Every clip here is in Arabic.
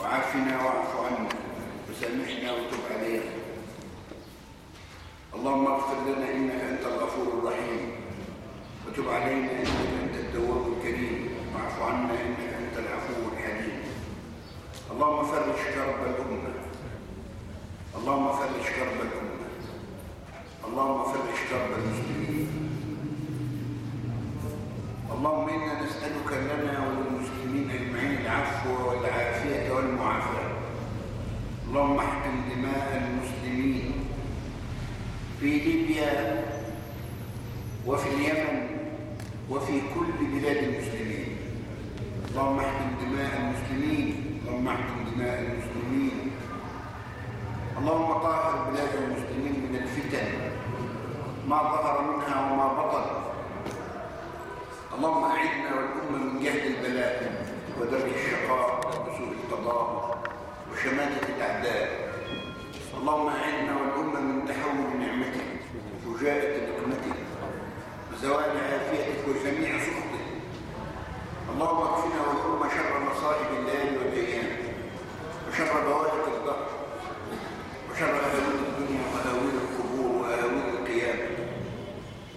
وعافنا واعف عنا وسامحنا وتب علينا. اللهم اغفر لنا إنك أنت الغفور الرحيم. وتب علينا إنك أنت التواب الكريم. واعف عنا إنك أنت العفو الحليم. اللهم فرج كرب الأمة. اللهم فرج كرب الأمة. اللهم فرج كرب المسلمين. اللهم إنا نسألك لنا وللمسلمين أجمعين العفو والعافية والمعافاه اللهم احقن دماء المسلمين في ليبيا وفي اليمن وفي كل بلاد المسلمين. اللهم احقن دماء المسلمين اللهم احقن دماء المسلمين. اللهم طهر بلاد المسلمين من الفتن ما ظهر منها وما بطن. اللهم أعدنا والأمة من جهد البلاء. ودرء الشقاء وسوء القضاء وشماتة الأعداء. اللهم اعدنا والأمة من تحول نعمتك وفجاءة نقمتك وزوال عافيتك وجميع سخطك اللهم اكفنا والأمة شر مصائب الليل والأيام وشر بوائق الظهر وشر اهوال الدنيا واهوال القبور واهوال القيامه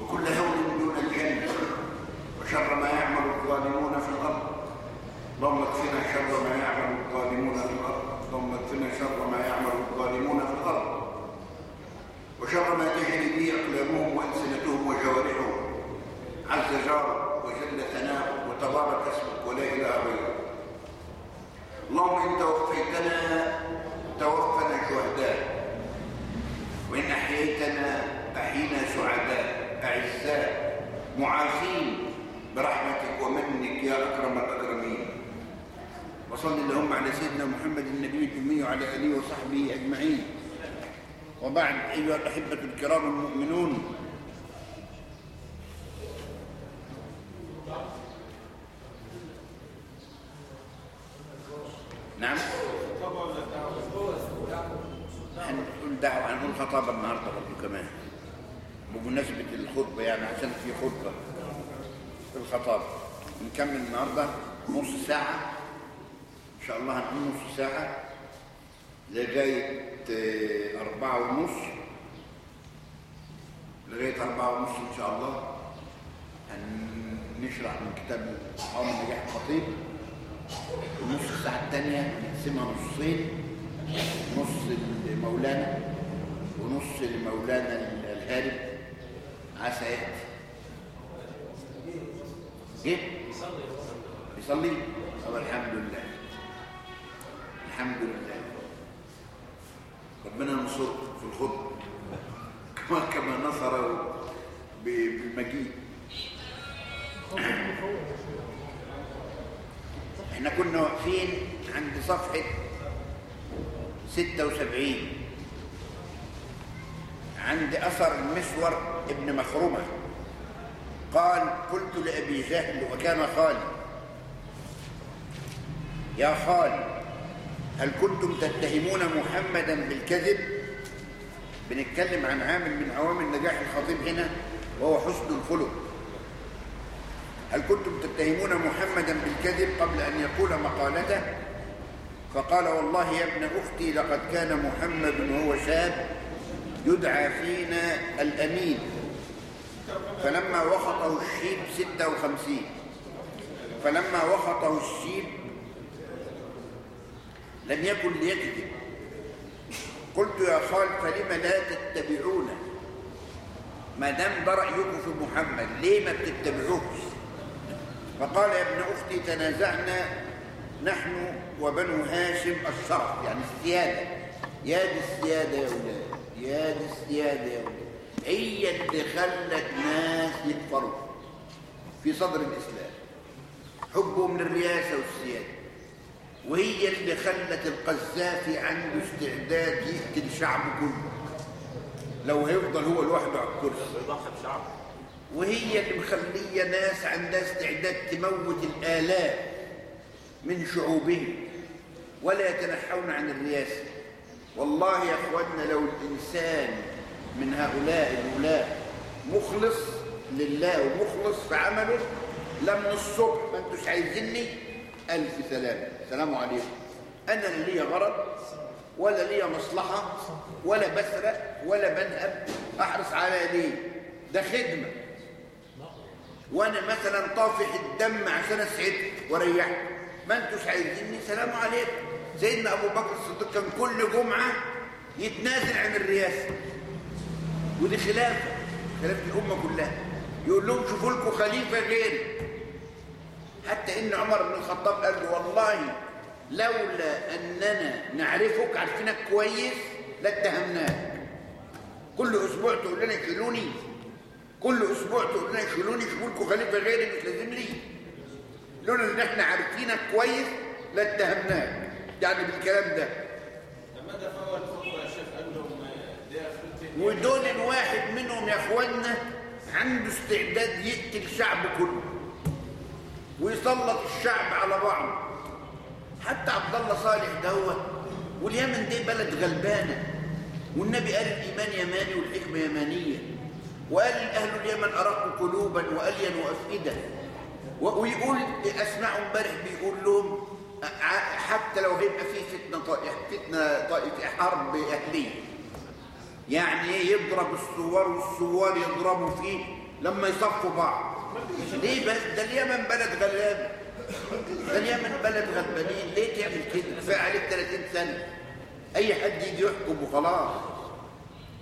وكل هول دون الجنه وشر ما يعمل الظالمون في الأرض اللهم اكفنا شر ما يعمل الظالمون في الأرض. اللهم اكفنا شر ما يعمل الظالمون في الأرض. وشر ما تجري به أقلامهم وألسنتهم وجوارحهم. عز جارك وجل ثناؤك وتبارك اسمك ولا إله غيرك اللهم إن توفيتنا توفنا شهداء. وإن أحييتنا احينا سعداء. أعزاء معافين برحمتك ومنك يا أكرم الأكرمين. وصل اللهم على سيدنا محمد النبي الأمي وعلى آله وصحبه أجمعين. وبعد أيها الأحبة الكرام المؤمنون. نعم. هنقول دعوة هنقول خطابة النهاردة برضه كمان. بمناسبة الخطبة يعني عشان في خطبة. في الخطابة. نكمل النهاردة نص ساعة. إن شاء الله هنقول نص ساعة لغاية آه، أربعة ونص. لغاية أربعة ونص إن شاء الله هنشرح من كتاب قوم نجاح الخطيب. النص الساعة الثانية نقسمها نصين. نص لمولانا ونص لمولانا الهارب عسى يأتي. جه؟ بيصلي؟ الحمد لله. الحمد لله. ربنا ينصرك في الخطبة. كما كما نصر ب- بالمجيء إحنا كنا واقفين عند صفحة 76 عند أثر المسور ابن مخرمة. قال قلت لأبي جهل وكان خالي. يا خالي هل كنتم تتهمون محمدا بالكذب؟ بنتكلم عن عامل من عوامل نجاح الخطيب هنا وهو حسن الخلق. هل كنتم تتهمون محمدا بالكذب قبل أن يقول مقالته؟ فقال والله يا ابن أختي لقد كان محمد وهو شاب يدعى فينا الأمين. فلما وخطه الشيب ستة وخمسين. فلما وخطه الشيب لم يكن ليكذب. قلت يا خال فلم لا تتبعونه ما دام ده رأيكم في محمد ليه ما بتتبعوش؟ فقال يا ابن أختي تنازعنا نحن وبنو هاشم الشرف يعني السيادة. يا دي السيادة يا ولاد يا دي السيادة يا ولاد هي اللي خلت ناس يكفروا في صدر الإسلام. حبهم للرياسة والسيادة. وهي اللي خلت القذافي عنده استعداد يقتل شعبه كله. لو هيفضل هو لوحده على الكرسي. وهي اللي مخلية ناس عندها استعداد تموت الآلاف من شعوبهم. ولا يتنحون عن الرياسة والله يا أخواننا لو الإنسان من هؤلاء الولاة مخلص لله ومخلص في عمله لم الصبح ما أنتوش عايزيني. ألف سلام السلام عليكم. أنا لا ليا غرض ولا ليا مصلحة ولا بسرق ولا بنهب أحرص على ليه ده خدمة. وأنا مثلا طافح الدم عشان اسعدك واريحك ما انتوش عايزيني؟ سلام عليكم. سيدنا أبو بكر الصديق كان كل جمعة يتنازل عن الرئاسه ودي خلافة خلافة الأمة كلها. يقول لهم شوفوا لكم خليفة غيري. حتى إن عمر بن الخطاب قال له والله لولا أننا نعرفك عارفينك كويس لاتهمناك. كل أسبوع تقول لنا يشيلوني. كل أسبوع تقول لنا يشيلوني لكم خليفه غيري مش لازم لي. لولا إن إحنا عارفينك كويس لاتهمناك. يعني بالكلام ده. فوت يا شيخ؟ ودول الواحد منهم يا أخوانا عنده استعداد يقتل الشعب كله. ويسلط الشعب على بعضه. حتى عبد الله صالح دوت واليمن دي بلد غلبانة. والنبي قال الإيمان يماني والحكمة يمانية. وقال أهل اليمن أرقوا قلوبا والينوا افئده و- ويقول اسمعوا امبارح بيقول لهم حتى لو هيبقى في فتنة طائفه فتنة طائفة حرب أهلية. يعني إيه؟ يضرب الثوار والثوار يضربوا فيه لما يصفوا بعض. ليه بس ده اليمن بلد غلاب ده اليمن بلد غلبانين. ليه تعمل كده؟ كفاية عليك 30 سنة. أي حد يجي يحكم وخلاص.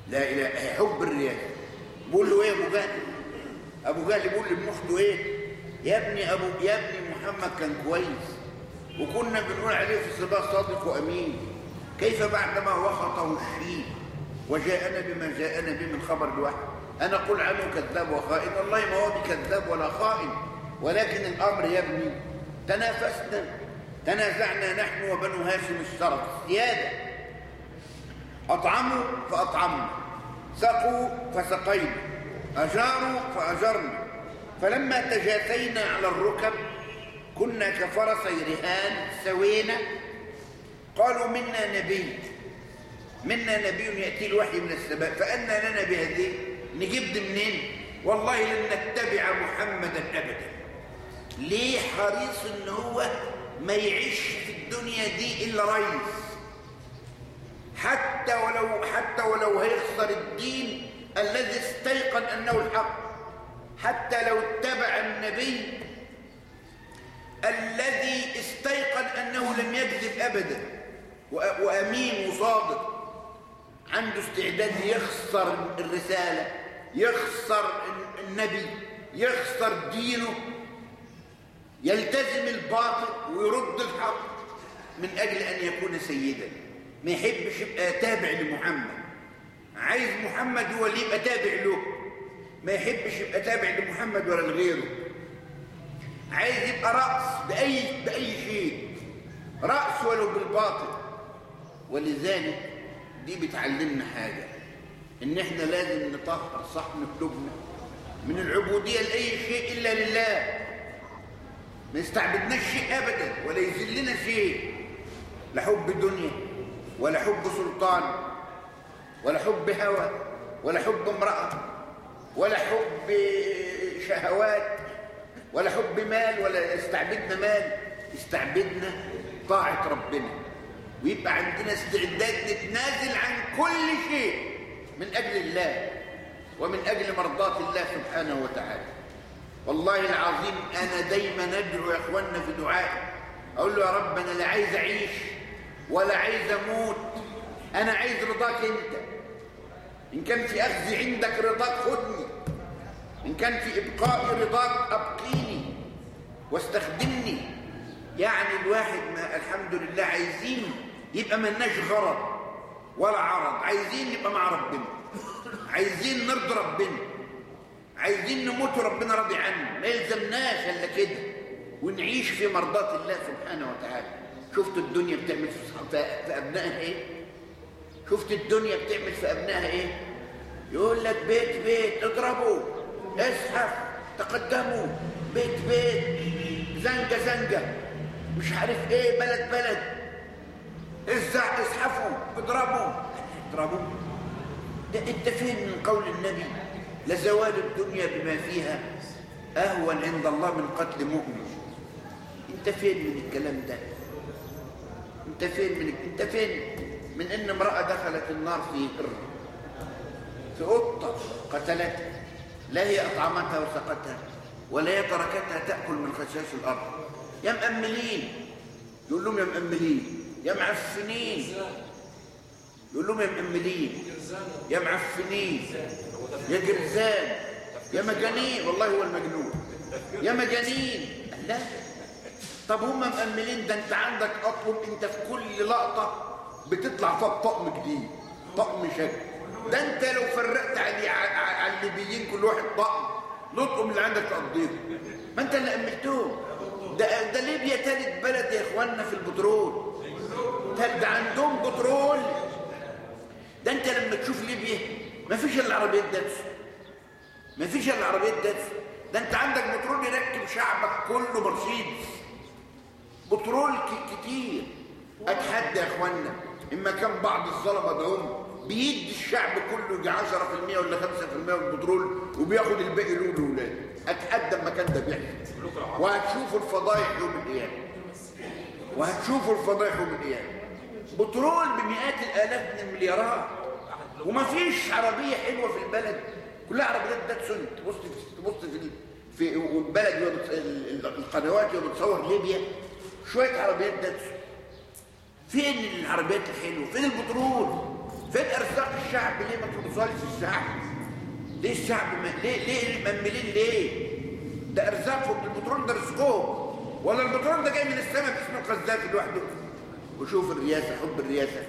لا اله حب الرياسه بقول له إيه يا أبو جهل أبو جهل بيقول لابن إيه؟ يا ابني ابو يا ابني محمد كان كويس. وكنا بنقول عليه في صباه صادق وأمين. كيف بعدما وخطه الشيء؟ وجاءنا بما جاءنا به من خبر الوحي. أنا أقول عنه كذاب وخائن والله ما هو بكذاب ولا خائن ولكن الأمر يا ابني تنافسنا تنازعنا نحن وبنو هاشم الشرف. سياده أطعموا فأطعمنا. سقوا فسقينا. أجاروا فأجرنا. فلما تجاثينا على الركب كنا كفرسي رهان سوينا. قالوا منا نبي. منا نبي يأتي الوحي من السماء فأنا لنا بهذه نجيب دي منين؟ والله لن نتبع محمدا أبدا. ليه حريص إن هو ما يعيش في الدنيا دي إلا ريس؟ حتى ولو حتى ولو هيخسر الدين الذي استيقن أنه الحق. حتى لو اتبع النبي الذي استيقن أنه لم يكذب أبدا. وأ- وأمين وصادق. عنده استعداد يخسر الرسالة. يخسر النبي يخسر دينه يلتزم الباطل ويرد الحق من أجل أن يكون سيدا. ما يحبش يبقى تابع لمحمد. عايز محمد هو اللي يبقى تابع له. ما يحبش يبقى تابع لمحمد ولا لغيره. عايز يبقى رأس بأي, بأي شيء. رأس ولو بالباطل. ولذلك دي بتعلمنا حاجة. إن إحنا لازم نطهر صحن قلوبنا من العبودية لأي شيء إلا لله. ما يستعبدناش شيء أبدا ولا يذلنا شيء. لا حب دنيا ولا حب سلطان ولا حب هوى ولا حب امرأة ولا حب شهوات ولا حب مال ولا استعبدنا مال. استعبدنا طاعة ربنا. ويبقى عندنا استعداد نتنازل عن كل شيء. من أجل الله ومن أجل مرضاة الله سبحانه وتعالى. والله العظيم أنا دايما أدعو يا أخوانا في دعائي. أقول له يا رب أنا لا عايز أعيش ولا عايز أموت. أنا عايز رضاك أنت. إن كان في أخذ عندك رضاك خدني. إن كان في إبقاء رضاك أبقيني واستخدمني. يعني الواحد ما الحمد لله عايزين يبقى ملناش غرض. ولا عرض. عايزين نبقى مع ربنا. عايزين نرضي ربنا. عايزين نموت وربنا راضي عنا ما يلزمناش إلا كده. ونعيش في مرضاة الله سبحانه وتعالى. شفت الدنيا بتعمل في أبنائها إيه؟ شفت الدنيا بتعمل في أبنائها إيه؟ يقول لك بيت بيت. اضربوا. اسحف تقدموا. بيت بيت. زنجة زنجة. مش عارف إيه. بلد بلد. ازع اسحفوا اضربوا. اضربوا؟ ده أنت فين من قول النبي؟ لزوال الدنيا بما فيها أهون عند الله من قتل مؤمن. أنت فين من الكلام ده؟ أنت فين من أنت فين من إن امرأة دخلت النار في هر في قطة قتلتها لا هي أطعمتها وسقتها ولا هي تركتها تأكل من خشاش الأرض. يا مأملين. يقول لهم يا مأملين يا معفنين يقول لهم يا مأملين يا معفنين يا جرزان يا مجانين. والله هو المجنون. يا مجانين. لا. طب هم مأملين ده انت عندك اطلب انت في كل لقطة بتطلع فيها طقم جديد طقم شكل. ده انت لو فرقت على على الليبيين كل واحد طقم. لطقم اللي عندك تقضيه ما انت اللي أملتهم. ده, ده ليبيا تالت بلد يا اخوانا في البترول. ده عندهم بترول. ده انت لما تشوف ليبيا ما فيش إلا عربيات دبس. ما فيش إلا عربيات دبس. ده انت عندك بترول يركب شعبك كله مرسيدس بترول كتير. أتحدى يا إخوانا اما كان بعض الظلمة ده هم بيدي الشعب كله يجي 10% ولا 5% من البترول وبياخد الباقي له لاولاده اتحدى المكان ده بيحصل. وهتشوفوا الفضايح يوم القيامة. وهتشوفوا الفضايح يوم القيامة. بترول بمئات الآلاف من المليارات ومفيش عربية حلوة في البلد. كلها عربيات داتسون تبص تبص في في البلد القنوات وهي بتصور ليبيا. شوية عربيات داتسون فين العربيات الحلوة؟ فين البترول؟ فين أرزاق الشعب؟ ليه ما توصلش الشعب؟ ليه الشعب ما... ليه ليه المأملين ليه؟ ده أرزاقهم. البترول ده رزقهم. ولا البترول ده جاي من السماء اسمه القذافي لوحده. وشوف الرياسه حب الرياسه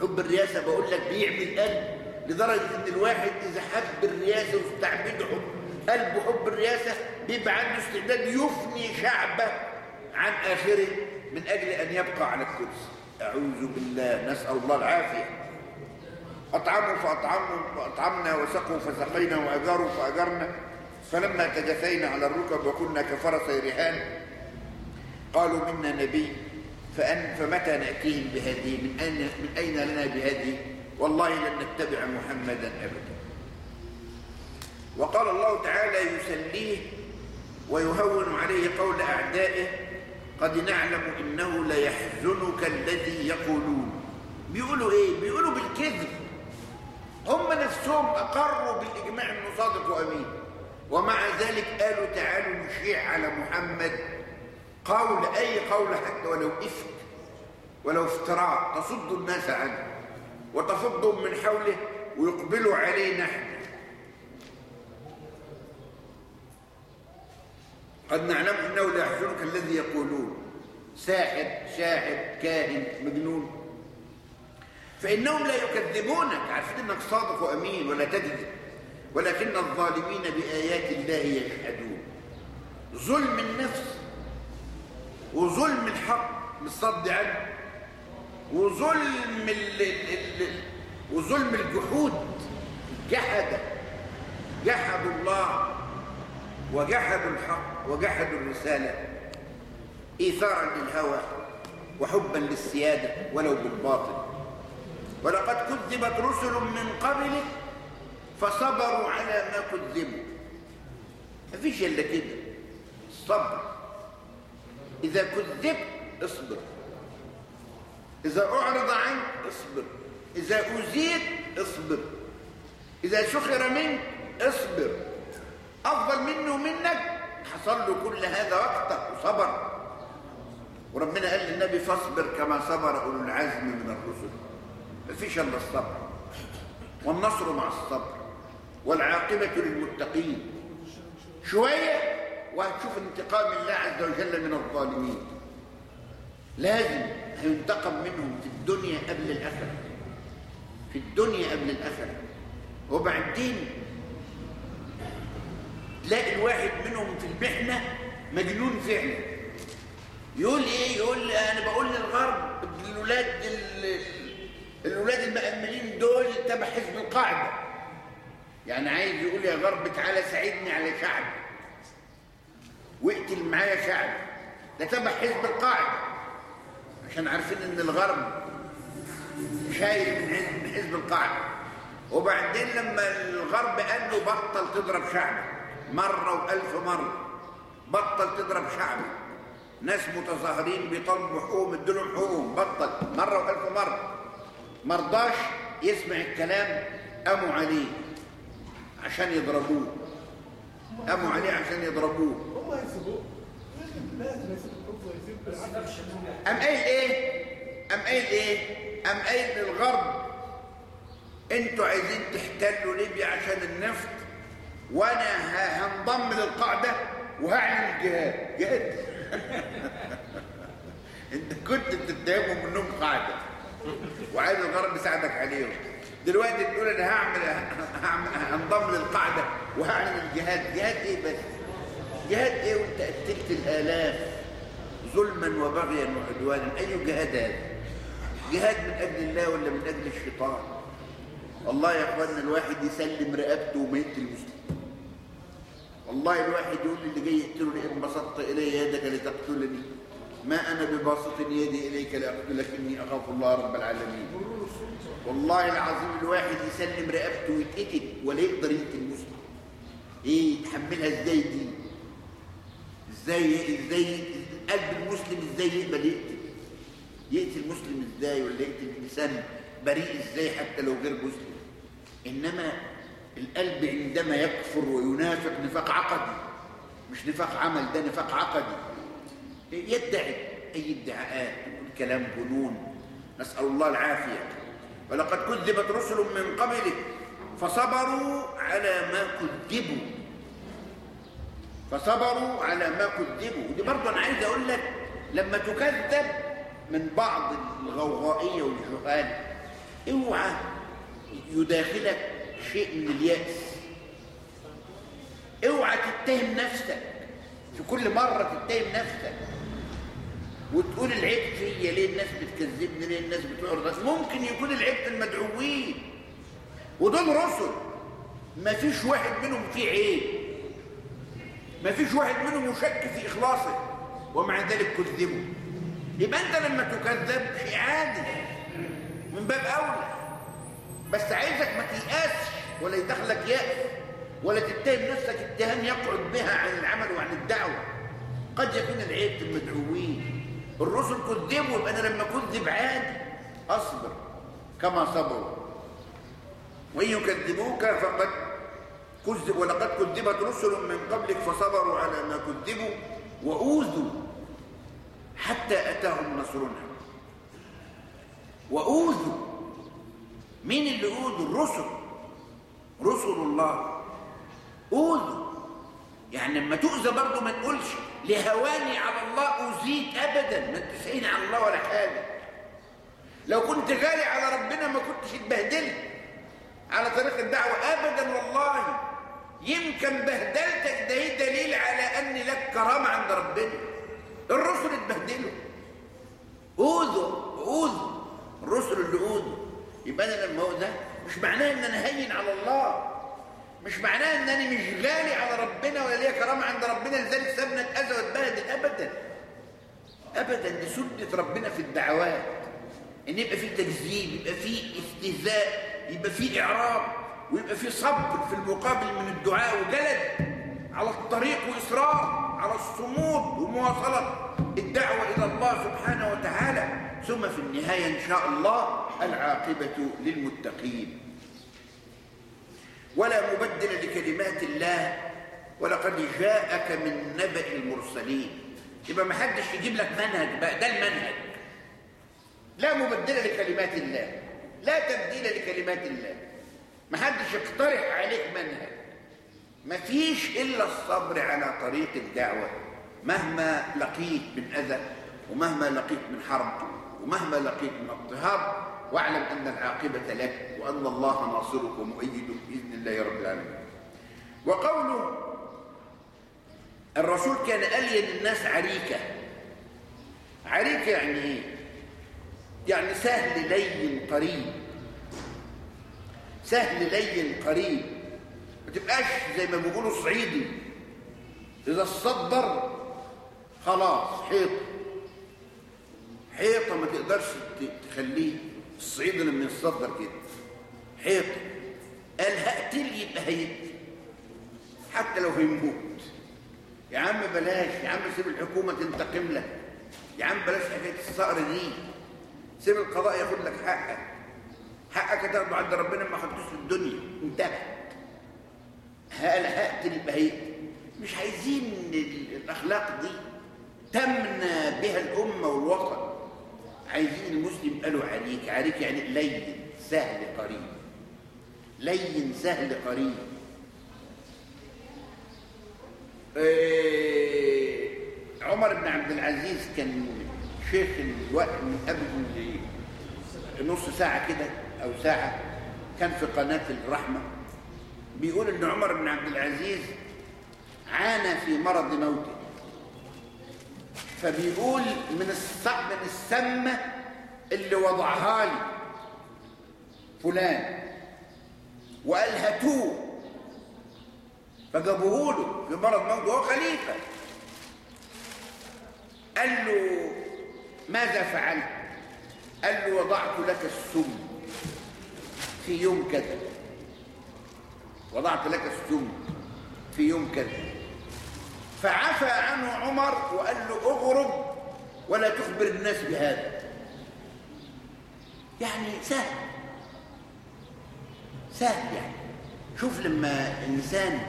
حب الرياسه بقول لك بيعمل قلب لدرجة إن الواحد إذا حب الرياسه واستعبده حب قلبه حب الرياسه بيبقى عنده استعداد يفني شعبه عن آخره من أجل أن يبقى على الكرسي. أعوذ بالله نسأل الله العافية. أطعموا فأطعموا فاطعمنا وسقوا فسقينا واجروا فأجرنا. فلما تجثينا على الركب وكنا كفرس رهان قالوا منا نبي. فأن فمتى نأتيهم بهذه من أين, من أين لنا بهذه والله لن نتبع محمدا أبدا. وقال الله تعالى يسليه ويهون عليه قول أعدائه قد نعلم إنه ليحزنك الذي يقولون. بيقولوا إيه؟ بيقولوا بالكذب. هم نفسهم أقروا بالإجماع أنه صادق وأمين. ومع ذلك قالوا تعالوا نشيع على محمد. قول أي قول حتى ولو إفك ولو افتراء تصد الناس عنه وتفضهم من حوله ويقبلوا عليه نحن قد نعلم أنه لا يحزنك الذي يقولون ساحر شاعر كاهن مجنون. فإنهم لا يكذبونك عارفين إنك صادق وأمين ولا تكذب ولكن الظالمين بآيات الله يجحدون. ظلم النفس. وظلم الحق بالصد عنه وظلم ال ال وظلم الجحود جحد جحدوا الله وجحدوا الحق وجحدوا الرسالة إيثارا للهوى وحبا للسيادة ولو بالباطل. ولقد كذبت رسل من قبلك فصبروا على ما كذبوا. مفيش إلا كده الصبر إذا كذبت اصبر. إذا أعرض عنك اصبر. إذا أزيد اصبر. إذا سخر منك اصبر. أفضل منه ومنك حصل له كل هذا وقته وصبر. وربنا قال للنبي فاصبر كما صبر أولو العزم من الرسل. مفيش إلا الصبر. والنصر مع الصبر. والعاقبة للمتقين. شوية وهتشوف انتقام الله عز وجل من الظالمين. لازم هينتقم منهم في الدنيا قبل الآخرة. في الدنيا قبل الآخرة. وبعدين تلاقي الواحد منهم في المحنة مجنون فعلا. يقول إيه؟ يقول أنا بقول للغرب الولاد الولاد المأملين دول تبع حزب القاعدة. يعني عايز يقول يا غرب تعالى ساعدني على شعبي. واقتل معايا شعبي. ده تبع حزب القاعدة. عشان عارفين إن الغرب شايل من حزب القاعدة. وبعدين لما الغرب قال له بطل تضرب شعبك مرة وألف مرة. بطل تضرب شعبك ناس متظاهرين بيطلبوا حقوقهم ادوا حقوقهم بطل. مرة وألف مرة. مرضاش يسمع الكلام قاموا عليه عشان يضربوه. قاموا عليه عشان يضربوه. هم هيسيبوه قام قايل إيه؟ قام قايل إيه؟ قام قايل للغرب أنتوا عايزين تحتلوا ليبيا عشان النفط وأنا هنضم للقاعدة وهعلن الجهاد جهاد. أنت كنت بتتهمهم إنهم قاعدة. وعايز الغرب يساعدك عليهم. دلوقتي تقول أنا هعمل هعمل هنضم للقاعدة وهعلن الجهاد جهاد إيه بس؟ جهاد إيه وأنت قتلت الآلاف ظلما وبغيا وعدوانا؟ أي جهاد هذا؟ جهاد من أجل الله ولا من أجل الشيطان؟ والله يا اخوانا الواحد يسلم رقبته وما يقتل مسلم والله الواحد يقول اللي جاي يقتله لئن بسطت الي يدك لتقتلني ما أنا بباسط يدي إليك لاقتلك اني أخاف الله رب العالمين. والله العظيم الواحد يسلم رقبته ويتقتل ولا يقدر يقتل مسلم إيه يتحملها إزاي دي؟ إزاي إزاي قلب المسلم إزاي يقبل يقتل؟ يقتل مسلم إزاي ولا يقتل إنسان بريء إزاي حتى لو غير مسلم؟ إنما القلب عندما يكفر وينافق نفاق عقدي مش نفاق عمل ده نفاق عقدي. يدعي أي ادعاءات يقول كلام جنون نسأل الله العافية. ولقد كذبت رسل من قبلك فصبروا على ما كذبوا. فصبروا على ما كذبوا. ودي برضه أنا عايز أقول لك لما تكذب من بعض الغوغائية والجهال اوعى يداخلك شيء من اليأس. اوعى تتهم نفسك. في كل مرة تتهم نفسك. وتقول العيب فيا ليه الناس بتكذبني؟ ليه الناس بتعرض ممكن يكون العيب في المدعوين. ودول رسل. ما فيش واحد منهم فيه عيب. ما فيش واحد منهم يشك في إخلاصه ومع ذلك كذبوا يبقى أنت لما تكذب شيء عادي من باب أولى. بس عايزك ما تيأسش ولا يدخلك يأس ولا تتهم نفسك اتهام يقعد بها عن العمل وعن الدعوة. قد يكون العيب في المدعوين. الرسل كذبوا يبقى أنا لما كذب عادي. أصبر كما صبروا. وإن يكذبوك فقد ولقد كذبت رسل من قبلك فصبروا على ما كذبوا وأوذوا حتى أتاهم نصرنا. وأوذوا. مين اللي أوذوا؟ الرسل. رسل الله. أوذوا. يعني لما تؤذى برضه ما تقولش لهواني على الله أوذيك أبدا. ما تسعين على الله ولا حاجة. لو كنت غالي على ربنا ما كنتش اتبهدلت على طريق الدعوة أبدا والله. يمكن بهدلتك ده دليل على أن لك كرامة عند ربنا. الرسل اتبهدلوا. أوذوا أوذوا. الرسل اللي أوذوا. يبقى أنا لما أوذى مش معناه أن أنا هين على الله. مش معناه أن أنا مش غالي على ربنا ولا ليا كرامة عند ربنا لذلك سابنا اتأذى واتبهدل أبدا. أبدا دي سنة ربنا في الدعوات. إن يبقى في تكذيب يبقى في استهزاء يبقى في اعراض ويبقى في صبر في المقابل من الدعاء وجلد على الطريق وإصرار على الصمود ومواصلة الدعوة إلى الله سبحانه وتعالى. ثم في النهاية إن شاء الله العاقبة للمتقين. ولا مبدل لكلمات الله ولقد جاءك من نبأ المرسلين. يبقى ما حدش يجيب لك منهج بقى ده المنهج. لا مبدل لكلمات الله لا تبديل لكلمات الله. ما حدش يقترح عليك منهج. ما فيش إلا الصبر على طريق الدعوة. مهما لقيت من أذى ومهما لقيت من حرب ومهما لقيت من اضطهاد واعلم أن العاقبة لك وأن الله ناصرك ومؤيدك بإذن الله رب العالمين. وقوله الرسول كان ألين الناس عريكة. عريكة يعني إيه؟ يعني سهل لين قريب. سهل لين قريب. ما تبقاش زي ما بيقولوا صعيدي. إذا الصدر خلاص حيط حيطة ما تقدرش تخليه. الصعيدي لما يتصدر كده. حيط قال هقتل يبقى هيقتل حتى لو هيموت. يا عم بلاش. يا عم سيب الحكومة تنتقم لك. يا عم بلاش حكاية الصقر دي. سيب القضاء ياخد لك حقك. حقك هتاخده عند ربنا ما خدتوش في الدنيا هقتل يبقى هي مش عايزين ال- الأخلاق دي. تمنى بها الأمة والوطن. عايزين المسلم قالوا عليك عليك يعني لين سهل قريب. لين سهل قريب. إيه، عمر بن عبد العزيز كان شيخ الوقت من قبل نص ساعة كده. أو ساعة كان في قناة الرحمة بيقول إن عمر بن عبد العزيز عانى في مرض موته. فبيقول من الص- من السمة اللي وضعها لي فلان وقال هاتوه فجابوه له في مرض موته وهو خليفة. قال له ماذا فعلت؟ قال له وضعت لك السم. في يوم كذا وضعت لك السم في يوم كذا فعفى عنه عمر وقال له اغرب ولا تخبر الناس بهذا. يعني سهل. سهل يعني. شوف لما إنسان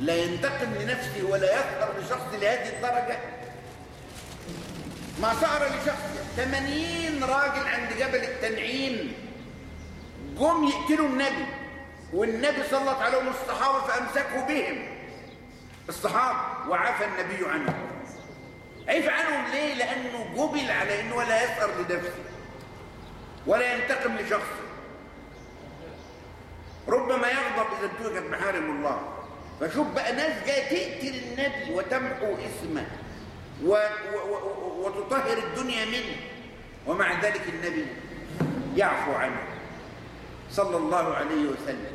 لا ينتقم لنفسه ولا يثأر لشخص لهذه الدرجة. ما ثأر لشخص. 80 راجل عند جبل التنعيم. جم يقتلوا النبي والنبي سلط عليهم الصحابة فأمسكوا بهم. الصحابة وعفى النبي عنهم. عفى عنهم ليه؟ لأنه جبل على أنه لا يثأر لنفسه ولا ينتقم لشخصه. ربما يغضب إذا انتهكت محارم الله. فشوف بقى ناس جاية تقتل النبي وتمحو اسمه. و... و... وتطهر الدنيا منه. ومع ذلك النبي يعفو عنه. صلى الله عليه وسلم.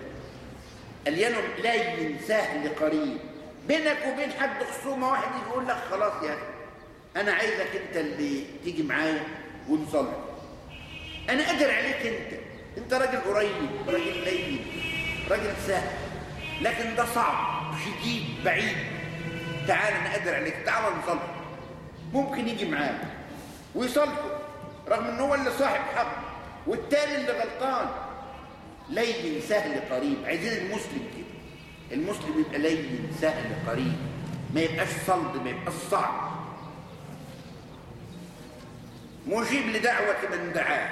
الين لين سهل قريب بينك وبين حد خصومة واحد يقول لك خلاص يا أخي أنا عايزك أنت اللي تيجي معايا ونصلي. أنا قادر عليك أنت. أنت راجل قريب راجل لين راجل سهل. لكن ده صعب شديد بعيد. تعال أنا قادر عليك. تعال نصلي. ممكن يجي معاك ويصلحوا رغم إن هو اللي صاحب حق والتاني اللي غلطان. لين سهل قريب. عايزين المسلم كده. المسلم يبقى لين سهل قريب. ما يبقاش صلب ما يبقاش صعب. مجيب لدعوة من دعاه.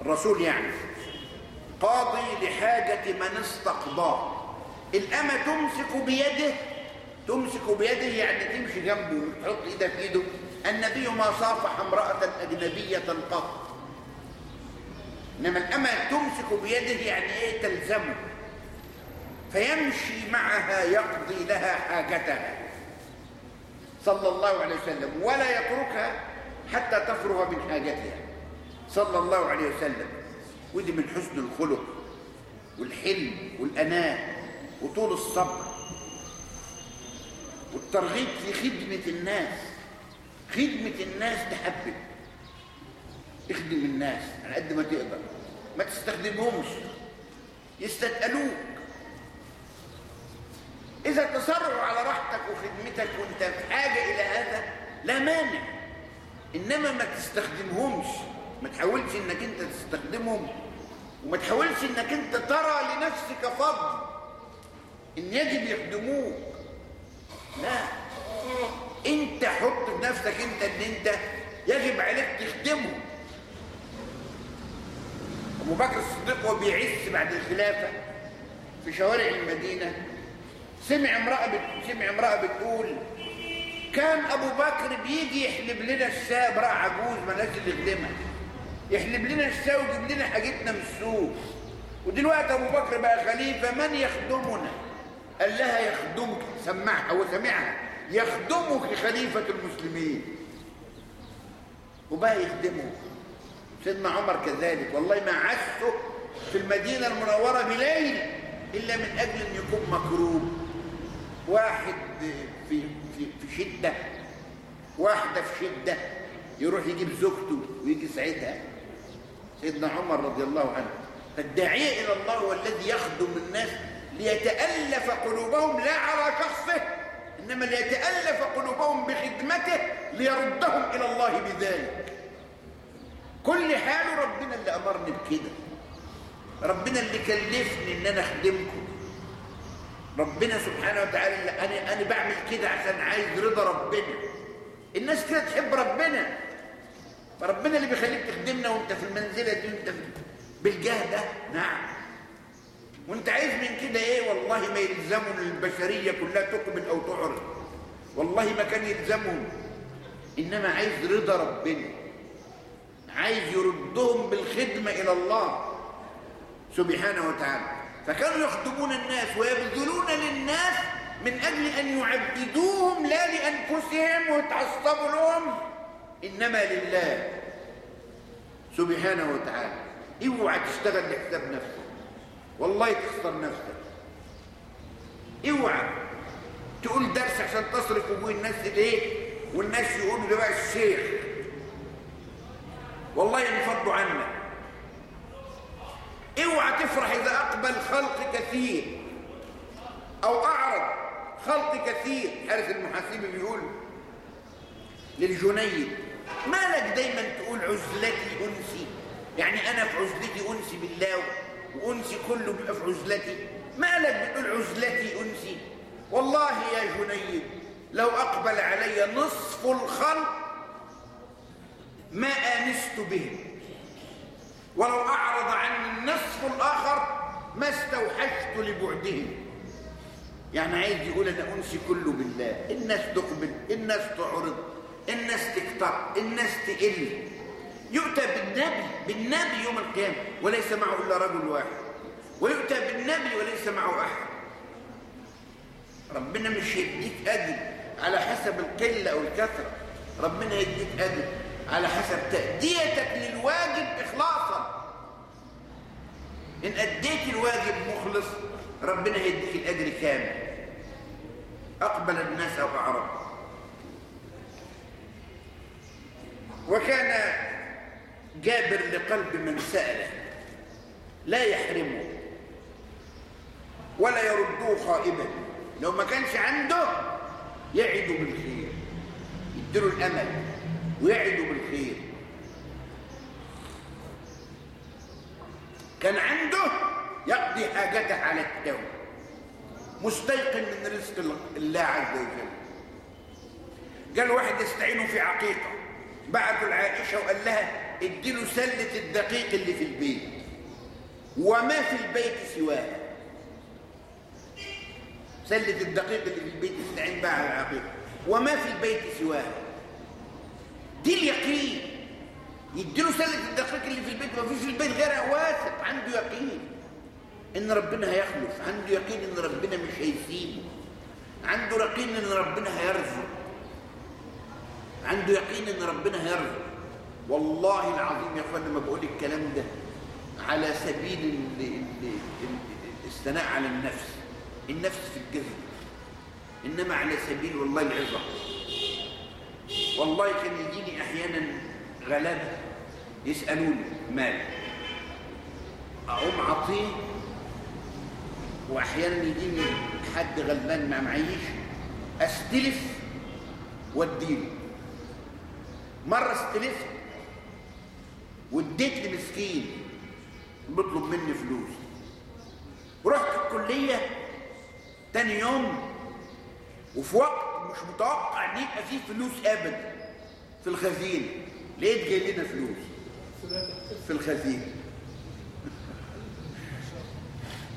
الرسول يعني قاضي لحاجة من استقضاه الأمة تمسك بيده. تمسك بيده يعني تمشي جنبه وتحط ايدها في إيده. النبي ما صافح امرأة أجنبية قط. إنما الأمة تمسك بيده يعني إيه؟ تلزمه. فيمشي معها يقضي لها حاجتها. صلى الله عليه وسلم. ولا يتركها حتى تفرغ من حاجتها. صلى الله عليه وسلم. ودي من حسن الخلق والحلم والأناة وطول الصبر والترغيب في خدمة الناس. خدمة الناس تحبب. اخدم الناس على قد ما تقدر. ما تستخدمهمش. يستثقلوك إذا تصروا على راحتك وخدمتك وأنت في حاجة إلى هذا لا مانع. إنما ما تستخدمهمش. ما تحاولش إنك أنت تستخدمهم. وما تحاولش إنك أنت ترى لنفسك فضل. إن يجب يخدموك. لا. أنت حط في نفسك أنت إن أنت يجب عليك تخدمهم. أبو بكر الصديق وهو بعد الخلافة في شوارع المدينة. سمع امرأة بت... سمع امرأة بتقول كان أبو بكر بيجي يحلب لنا الشاي. امرأة عجوز مالهاش اللي يخدمها يحلب لنا الشاي ويجيب لنا حاجتنا من السوق. ودلوقتي أبو بكر بقى خليفة من يخدمنا؟ قال لها يخدمك. سمعها وسمعها يخدمك خليفة المسلمين. وبقى يخدمه. سيدنا عمر كذلك. والله ما عسه في المدينة المنورة بليل إلا من أجل أن يكون مكروب. واحد في, في, في شدة واحدة في شدة يروح يجيب زوجته ويجي ساعتها. سيدنا عمر رضي الله عنه فالداعية إلى الله هو الذي يخدم الناس ليتألف قلوبهم لا على شخصه إنما ليتألف قلوبهم بخدمته ليردهم إلى الله بذلك. كل حال ربنا اللي أمرني بكده. ربنا اللي كلفني إن أنا أخدمكم. ربنا سبحانه وتعالى أنا, أنا بعمل كده عشان عايز رضا ربنا. الناس كده تحب ربنا. فربنا اللي بيخليك تخدمنا وأنت في المنزلة دي وأنت بالجاه ده نعم. وأنت عايز من كده إيه؟ والله ما يلزموا البشرية كلها تقبل أو تعرض. والله ما كان يلزمهم. إنما عايز رضا ربنا. عايز يردهم بالخدمة إلى الله سبحانه وتعالى. فكانوا يخدمون الناس ويبذلون للناس من أجل أن يعبدوهم لا لأنفسهم ويتعصبوا لهم إنما لله سبحانه وتعالى. اوعى تشتغل لحساب نفسك. والله تخسر نفسك. اوعى تقول درس عشان تصرف وجوه الناس ليه والناس يقولوا ده بقى الشيخ. والله ينفضوا عنك اوعى تفرح إذا أقبل خلق كثير أو أعرض خلق كثير. حارس المحاسبي بيقول للجنيد ما لك دايما تقول عزلتي أنسي؟ يعني أنا في عزلتي أنسي بالله وأنسي كله بيبقى في عزلتي. ما لك بتقول عزلتي أنسي؟ والله يا جنيد لو أقبل علي نصف الخلق ما آنست به ولو أعرض عني النصف الآخر ما استوحشت لبعدهم. يعني عايز يقول أنا أنسي كله بالله. الناس تقبل الناس تعرض الناس تكتر الناس تقل يؤتى بالنبي بالنبي يوم القيامة وليس معه إلا رجل واحد. ويؤتى بالنبي وليس معه أحد. ربنا مش يديك أجر على حسب القلة أو الكثرة. ربنا يديك أجر. على حسب تأديتك للواجب إخلاصا. إن أديت الواجب مخلص ربنا يديك الأجر كامل. أقبل الناس أو أعرض. وكان جابر لقلب من سأله لا يحرمه ولا يردوه خائبا. لو ما كانش عنده يعد بالخير. يديله الأمل. ويعد بالخير. كان عنده يقضي حاجته على التو مستيقن من رزق الله عز وجل. قال واحد يستعينه في عقيقة. بعثوا لعائشة وقال لها اديله سلة الدقيق اللي في البيت. وما في البيت سواها سلة الدقيق اللي في البيت استعين بها على العقيقة. وما في البيت سواها دي اليقين. يديله سلة الدقيق اللي في البيت ما فيش في البيت غيرها واثق عنده يقين إن ربنا هيخلف عنده يقين إن ربنا مش هيسيبه. عنده يقين إن ربنا هيرزق. عنده يقين إن ربنا هيرزق. والله العظيم يا اخوانا لما بقول الكلام ده على سبيل ال ال ال الثناء على النفس. النفس في الجسد إنما على سبيل والله العظة. والله كان يجيني أحيانا غلابة يسألوني مال. أقوم اعطيه وأحيانا يجيني حد غلبان ما معيش أستلف وأديله. مرة استلفت واديت لمسكين بيطلب مني فلوس. ورحت الكلية تاني يوم وفي وقت مش متوقع ان يبقى فيه فلوس ابدا. في الخزينة لقيت جاي لنا فلوس؟ في الخزينة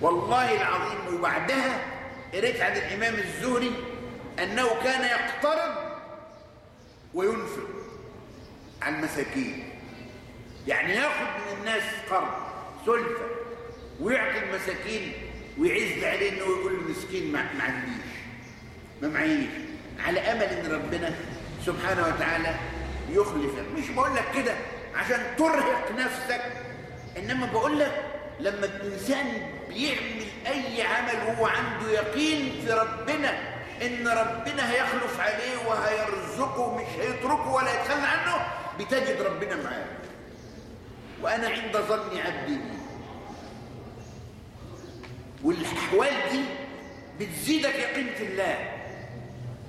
والله العظيم وبعدها قريت عن الإمام الزهري أنه كان يقترض وينفق على المساكين يعني ياخد من الناس قرض سلفة ويعطي المساكين ويعز عليه إنه يقول المسكين ما عنديش ما معيش. على أمل إن ربنا سبحانه وتعالى يخلفك. مش بقول لك كده عشان ترهق نفسك إنما بقول لك لما الإنسان بيعمل أي عمل وهو عنده يقين في ربنا إن ربنا هيخلف عليه وهيرزقه مش هيتركه ولا يتخلى عنه بتجد ربنا معاه وأنا عند ظن عبدي. بي والأحوال دي بتزيدك يقين في الله.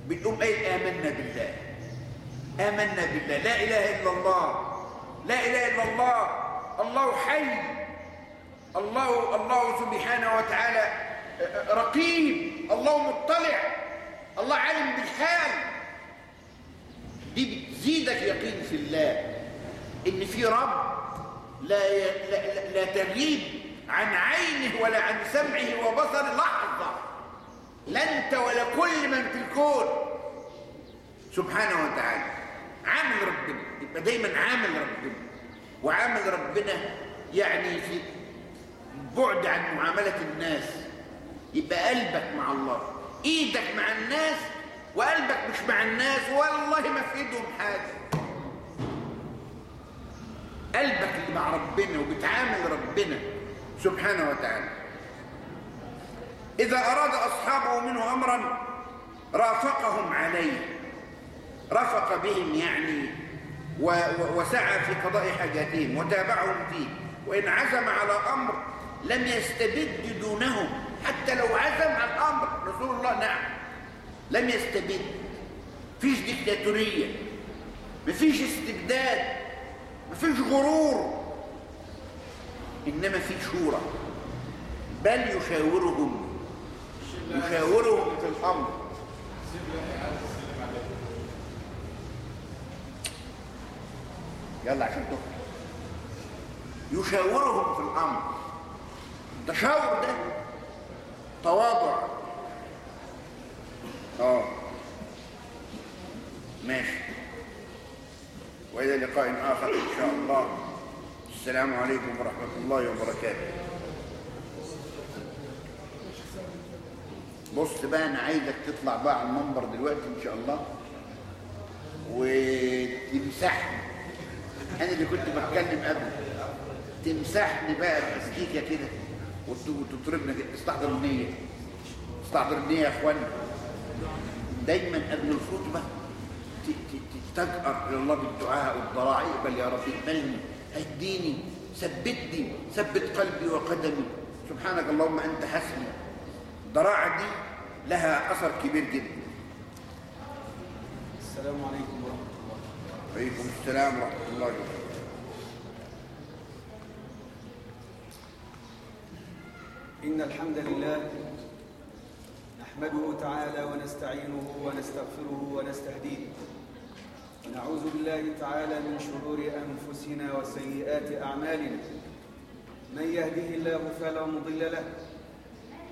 بنقوم قايل آمنا بالله. آمنا بالله. لا إله إلا الله. لا إله إلا الله. الله حي. الله الله سبحانه وتعالى رقيب. الله مطلع. الله عالم بالحال. دي بتزيدك يقين في الله. إن في رب لا, لا, لا تغيب عن عينه ولا عن سمعه وبصره. لحظة. لا انت ولا كل من في الكون. سبحانه وتعالى عامل ربنا يبقى دايما عامل ربنا. وعامل ربنا يعني في بعد عن معاملة الناس. يبقى قلبك مع الله إيدك مع الناس وقلبك مش مع الناس. والله ما في ايدهم حاجة. قلبك اللي مع ربنا وبتعامل ربنا سبحانه وتعالى. إذا أراد أصحابه منه أمرا رافقهم عليه. رفق بهم يعني وسعى في قضاء حاجاتهم وتابعهم فيه. وإن عزم على أمر لم يستبد دونهم. حتى لو عزم على الأمر رسول الله نعم لم يستبد. فيش ديكتاتورية مفيش استبداد مفيش غرور. إنما في شورى بل يشاورهم يشاورهم في الأمر. يلا عشان تخرج يشاورهم في الأمر. التشاور ده تواضع. آه. ماشي. وإلى لقاء آخر إن شاء الله. السلام عليكم ورحمة الله وبركاته. بص بقى أنا عايزك تطلع بقى على المنبر دلوقتي إن شاء الله وتمسحني. أنا اللي كنت بتكلم قبل. تمسحني بقى بأستيكة كده وت- وتطربنا كده. استحضر النية. استحضر النية يا اخوانا دايما قبل الخطبة تجأر إلى الله بالدعاء والضراع اقبل يا رب اقبلني اهديني ثبتني ثبت قلبي وقدمي. سبحانك اللهم أنت حسبي. الضراعه دي لها أثر كبير جدا. السلام عليكم ورحمة الله. وعليكم السلام ورحمة الله وبركاته. إن الحمد لله نحمده تعالى ونستعينه ونستغفره ونستهديه. ونعوذ بالله تعالى من شرور أنفسنا وسيئات أعمالنا. من يهده الله فلا مضل له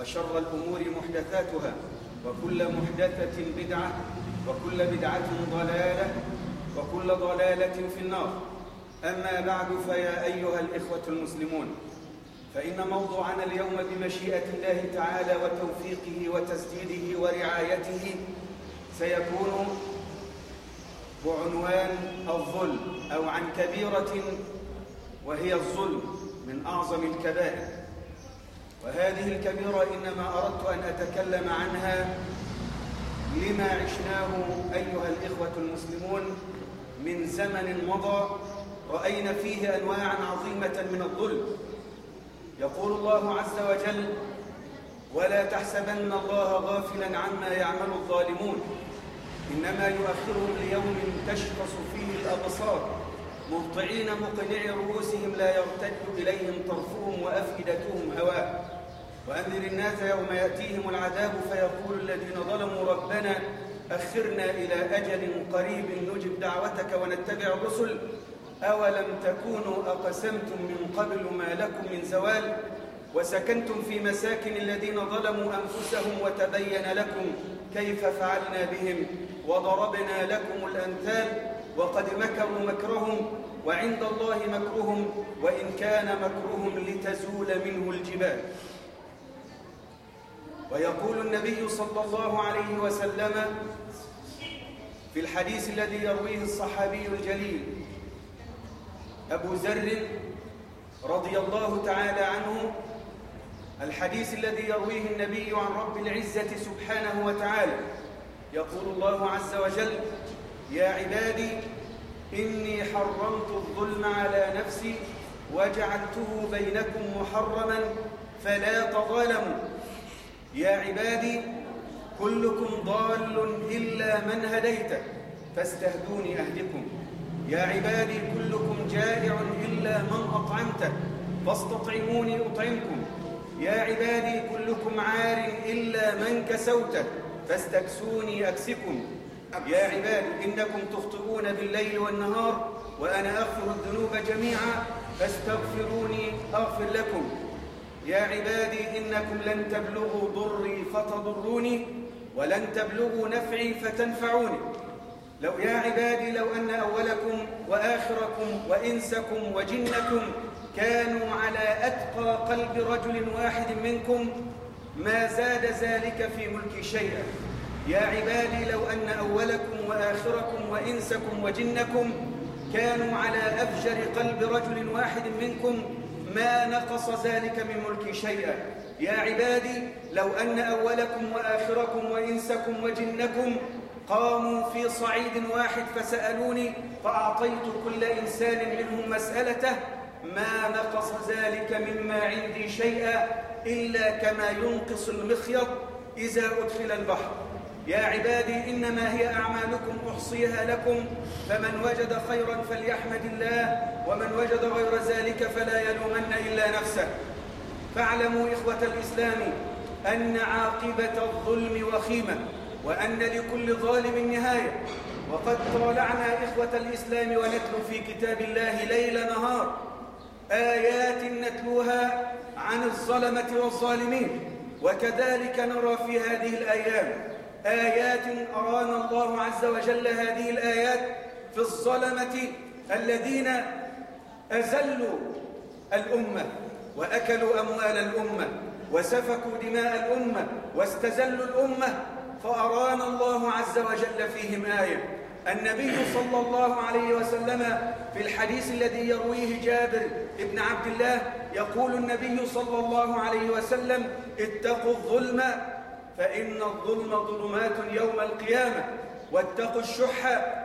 وشر الأمور محدثاتها وكل محدثة بدعة وكل بدعة ضلالة وكل ضلالة في النار. أما بعد فيا أيها الإخوة المسلمون فإن موضوعنا اليوم بمشيئة الله تعالى وتوفيقه وتسديده ورعايته سيكون بعنوان الظلم أو عن كبيرة وهي الظلم من أعظم الكبائر. وهذه الكبيرة إنما أردت أن أتكلم عنها لما عشناه أيها الإخوة المسلمون من زمن مضى رأينا فيه أنواعا عظيمة من الظلم. يقول الله عز وجل ولا تحسبن الله غافلا عما يعمل الظالمون إنما يؤخرهم ليوم تشخص فيه الأبصار. مهطعين مقنعي رؤوسهم لا يرتد إليهم طرفهم وأفئدتهم هواء وأنذر الناس يوم يأتيهم العذاب فيقول الذين ظلموا ربنا أخرنا إلى أجل قريب نجب دعوتك ونتبع الرسل. أولم تكونوا أقسمتم من قبل ما لكم من زوال؟ وسكنتم في مساكن الذين ظلموا أنفسهم وتبين لكم كيف فعلنا بهم. وضربنا لكم الأمثال وقد مكروا مكرهم وعند الله مكرهم وإن كان مكرهم لتزول منه الجبال. ويقول النبي صلى الله عليه وسلم في الحديث الذي يرويه الصحابي الجليل أبو ذر رضي الله تعالى عنه الحديث الذي يرويه النبي عن رب العزة سبحانه وتعالى يقول الله عز وجل يا عبادي إني حرمت الظلم على نفسي وجعلته بينكم محرما فلا تظالموا. يا عبادي كلكم ضال إلا من هديته فاستهدوني أهدكم. يا عبادي كلكم جائع إلا من أطعمته فاستطعموني أطعمكم. يا عبادي كلكم عار إلا من كسوته فاستكسوني أكسكم. يا عبادي إنكم تخطئون بالليل والنهار وأنا أغفر الذنوب جميعا فاستغفروني أغفر لكم. يا عبادي إنكم لن تبلغوا ضري فتضروني ولن تبلغوا نفعي فتنفعوني. لو يا عبادي لو أن أولكم وآخركم وإنسكم وجنكم كانوا على أتقى قلب رجل واحد منكم ما زاد ذلك في ملكي شيئا. يا عبادي لو أن أولكم وآخركم وإنسكم وجنكم كانوا على أفجر قلب رجل واحد منكم ما نقص ذلك من ملكي شيئا. يا عبادي لو أن أولكم وآخركم وإنسكم وجنكم قاموا في صعيد واحد فسألوني فأعطيت كل إنسان منهم مسألته ما نقص ذلك مما عندي شيئا إلا كما ينقص المخيط إذا أدخل البحر. يا عبادي إنما هي أعمالكم أحصيها لكم. فمن وجد خيرا فليحمد الله ومن وجد غير ذلك فلا يلومن إلا نفسه. فاعلموا إخوة الإسلام أن عاقبة الظلم وخيمة وأن لكل ظالم نهاية. وقد طالعنا إخوة الإسلام ونتلو في كتاب الله ليل نهار آيات نتلوها عن الظلمة والظالمين. وكذلك نرى في هذه الأيام آيات أرانا الله عز وجل هذه الآيات في الظلمة الذين أزلوا الأمة وأكلوا أموال الأمة وسفكوا دماء الأمة واستزلوا الأمة فأرانا الله عز وجل فيهم آية. النبي صلى الله عليه وسلم في الحديث الذي يرويه جابر ابن عبد الله يقول النبي صلى الله عليه وسلم اتقوا الظلم فإن الظلم ظلمات يوم القيامة واتقوا الشح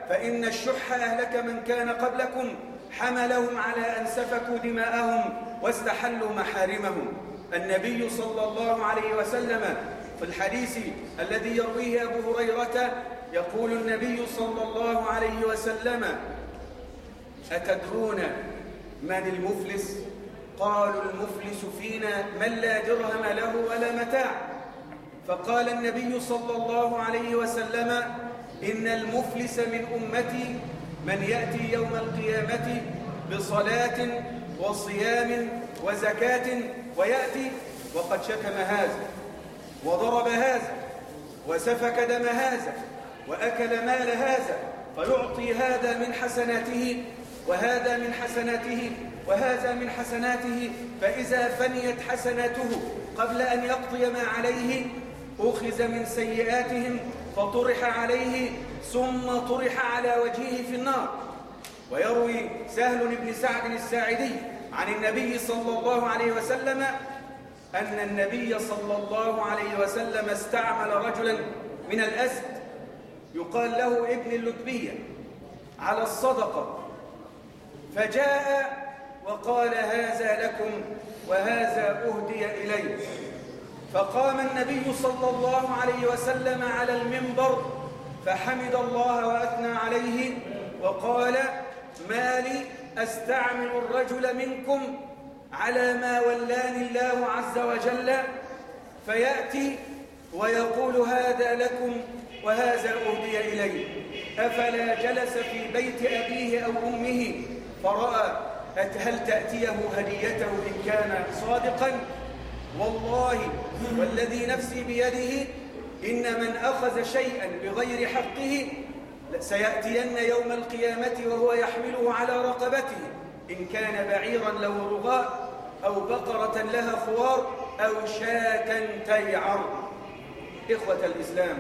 فإن الشح أهلك من كان قبلكم حملهم على أن سفكوا دماءهم واستحلوا محارمهم. النبي صلى الله عليه وسلم في الحديث الذي يرويه أبو هريرة يقول النبي صلى الله عليه وسلم أتدرون من المفلس؟ قالوا المفلس فينا من لا درهم له ولا متاع. فقال النبي صلى الله عليه وسلم إن المفلس من أمتي من يأتي يوم القيامة بصلاة وصيام وزكاة ويأتي وقد شتم هذا وضرب هذا وسفك دم هذا وأكل مال هذا فيعطي هذا من حسناته وهذا من حسناته وهذا من حسناته فإذا فنيت حسناته قبل أن يقضي ما عليه أخذ من سيئاتهم فطرح عليه ثم طرح على وجهه في النار. ويروي سهل بن سعد الساعدي عن النبي صلى الله عليه وسلم أن النبي صلى الله عليه وسلم استعمل رجلا من الأسد يقال له ابن اللتبية على الصدقة. فجاء وقال هذا لكم وهذا أهدي إليه. فقام النبي صلى الله عليه وسلم على المنبر فحمد الله وأثنى عليه وقال ما لي أستعمل الرجل منكم على ما ولاني الله عز وجل؟ فيأتي ويقول هذا لكم وهذا أهدي إليه أفلا جلس في بيت أبيه أو أمه؟ فرأى هل تأتيه هديته إن كان صادقا؟ والله والذي نفسي بيده إن من أخذ شيئا بغير حقه سيأتين يوم القيامة وهو يحمله على رقبته. إن كان بعيرا له رغاء أو بقرة لها خوار أو شاة تيعر. إخوة الإسلام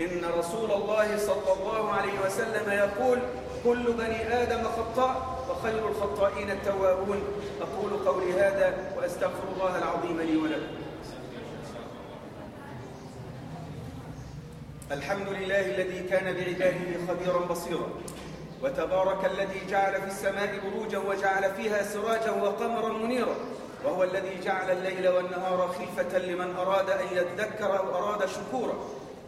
إن رسول الله صلى الله عليه وسلم يقول كل بني آدم خطاء وخير الخطائين التوابون. أقول قولي هذا وأستغفر الله العظيم لي ولكم. الحمد لله الذي كان بعباده خبيرا بصيرا وتبارك الذي جعل في السماء بروجا وجعل فيها سراجا وقمرا منيرا وهو الذي جعل الليل والنهار خلفة لمن أراد أن يذكر أو أراد شكورا.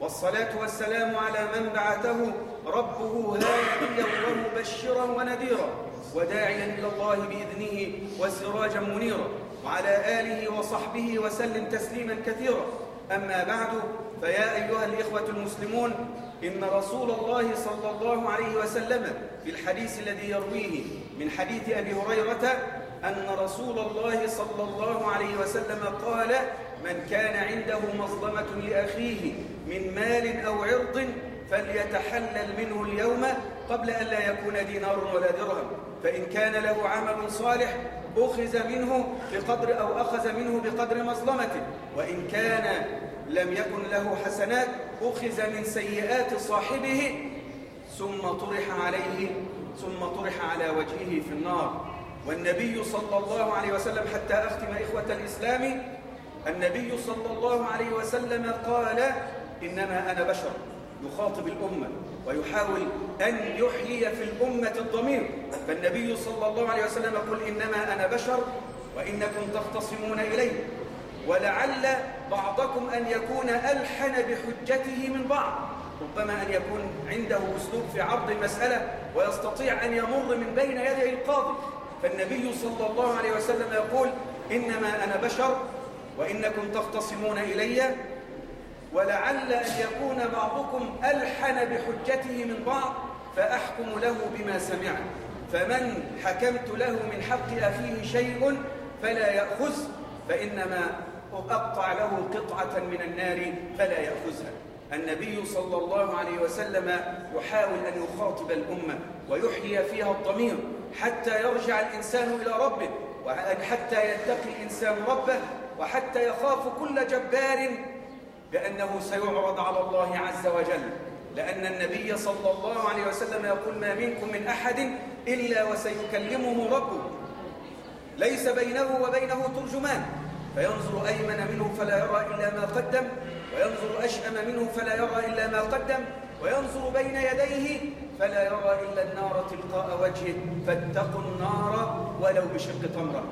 والصلاة والسلام على من بعثه ربه هاديا ومبشرا ونذيرا. وداعيا إلى الله بإذنه وسراجا منيرا وعلى آله وصحبه وسلم تسليما كثيرا. أما بعد فيا أيها الإخوة المسلمون إن رسول الله صلى الله عليه وسلم في الحديث الذي يرويه من حديث أبي هريرة أن رسول الله صلى الله عليه وسلم قال من كان عنده مظلمة لأخيه من مال أو عرض فليتحلل منه اليوم قبل أن لا يكون دينار ولا درهم فإن كان له عمل صالح أخذ منه بقدر أو أخذ منه بقدر مظلمته وإن كان لم يكن له حسنات أخذ من سيئات صاحبه ثم طرح عليه ثم طرح على وجهه في النار. والنبي صلى الله عليه وسلم حتى أختم إخوة الإسلام النبي صلى الله عليه وسلم قال إنما أنا بشر يخاطب الأمة. ويحاول أن يحيي في الأمة الضمير. فالنبي صلى الله عليه وسلم يقول إنما أنا بشر وإنكم تختصمون إلي. ولعل بعضكم أن يكون ألحن بحجته من بعض ربما أن يكون عنده أسلوب في عرض المسألة ويستطيع أن يمر من بين يدي القاضي. فالنبي صلى الله عليه وسلم يقول إنما أنا بشر وإنكم تختصمون إلي. ولعل أن يكون بعضكم ألحن بحجته من بعض فأحكم له بما سمع فمن حكمت له من حق أخيه شيء فلا يأخذ فإنما أقطع له قطعة من النار فلا يأخذها. النبي صلى الله عليه وسلم يحاول أن يخاطب الأمة ويحيي فيها الضمير حتى يرجع الإنسان إلى ربه وحتى يتقي الإنسان ربه وحتى يخاف كل جبار بأنه سيعرض على الله عز وجل. لأن النبي صلى الله عليه وسلم يقول ما منكم من أحد إلا وسيكلمه ربه. ليس بينه وبينه ترجمان. فينظر أيمن منه فلا يرى إلا ما قدم وينظر أشأم منه فلا يرى إلا ما قدم وينظر بين يديه فلا يرى إلا النار تلقاء وجهه. فاتقوا النار ولو بشق تمرة.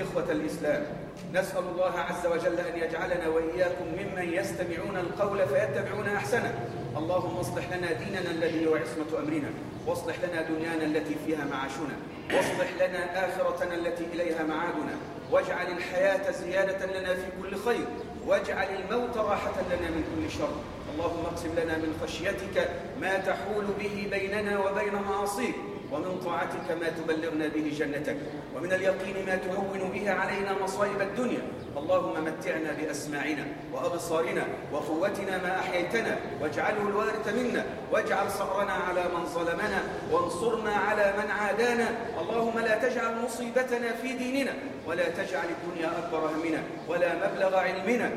إخوة الإسلام نسأل الله عز وجل أن يجعلنا وإياكم ممن يستمعون القول فيتبعون أحسنه. اللهم اصلح لنا ديننا الذي هو عصمة أمرنا. واصلح لنا دنيانا التي فيها معاشنا. واصلح لنا آخرتنا التي إليها معادنا. واجعل الحياة زيادة لنا في كل خير. واجعل الموت راحة لنا من كل شر. اللهم اقسم لنا من خشيتك ما تحول به بيننا وبين معاصيك. ومن طاعتك ما تبلغنا به جنتك ومن اليقين ما تهون به علينا مصائب الدنيا. اللهم متعنا بأسماعنا وأبصارنا وقوتنا ما أحييتنا واجعله الوارث منا واجعل صبرنا على من ظلمنا وانصرنا على من عادانا. اللهم لا تجعل مصيبتنا في ديننا ولا تجعل الدنيا أكبر همنا ولا مبلغ علمنا.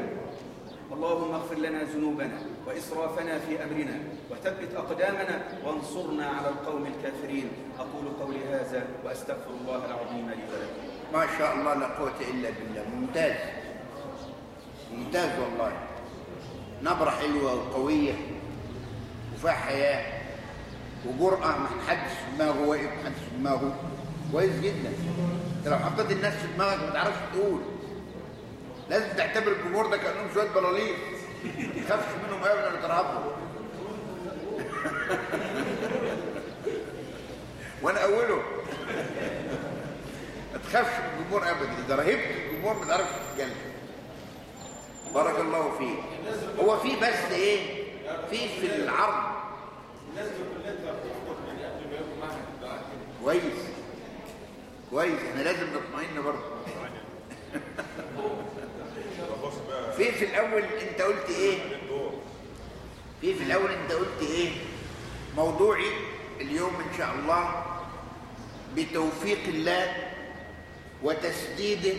اللهم اغفر لنا ذنوبنا وإسرافنا في أمرنا وثبت أقدامنا وانصرنا على القوم الكافرين. أقول قولي هذا وأستغفر الله العظيم لي ولكم. ما شاء الله لا قوة إلا بالله. ممتاز. ممتاز والله. نبرة حلوة وقوية وفيها حياة وجرأة. ما حدش دماغه واقف ما حدش دماغه. كويس جدا. انت لو حطيت الناس في دماغك ما تعرفش تقول. لازم تعتبر الجمهور ده كأنهم شوية بلاليط ما تخافش منهم ابدا ولا ترهبهم. وأنا أوله. ما تخافش من الجمهور ابدا. إذا رهبت الجمهور ما تعرفش تتكلم. بارك الله فيك. هو في بس إيه؟ في في العرض. كويس. كويس. إحنا لازم نطمئن برضه. في في الأول أنت قلت إيه؟ في في الأول أنت قلت إيه؟ موضوعي اليوم إن شاء الله بتوفيق الله وتسديده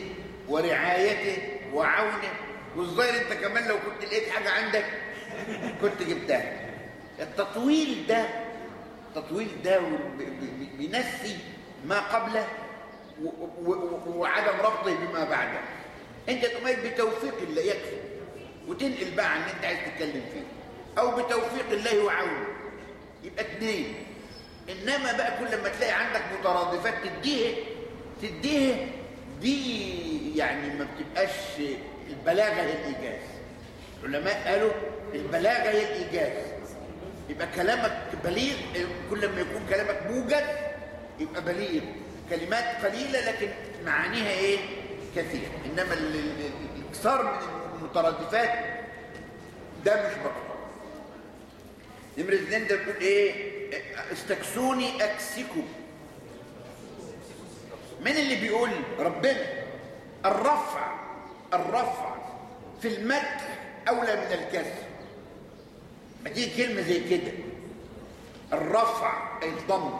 ورعايته وعونه. والظاهر أنت كمان لو كنت لقيت حاجة عندك كنت جبتها. التطويل ده التطويل ده بينسي ما قبله وعدم ربطه بما بعده. انت تقوم قايل بتوفيق الله يكفي. وتنقل بقى عن اللي انت عايز تتكلم فيه. أو بتوفيق الله وعونه. يبقى اتنين. انما بقى كل ما تلاقي عندك مترادفات تديه تديه دي يعني ما بتبقاش البلاغة هي الإيجاز. العلماء قالوا البلاغة هي الإيجاز. يبقى كلامك بليغ كل ما يكون كلامك موجز يبقى بليغ. كلمات قليلة لكن معانيها إيه؟ كثير. إنما ال- ال- الإكثار من المترادفات ده مش مقطوع نمرة اثنين ده بيقول إيه؟ استكسوني أكسكم. من اللي بيقول؟ ربنا. الرفع الرفع في المدح أولى من الكسر ما تيجي كلمة زي كده. الرفع أي الضم.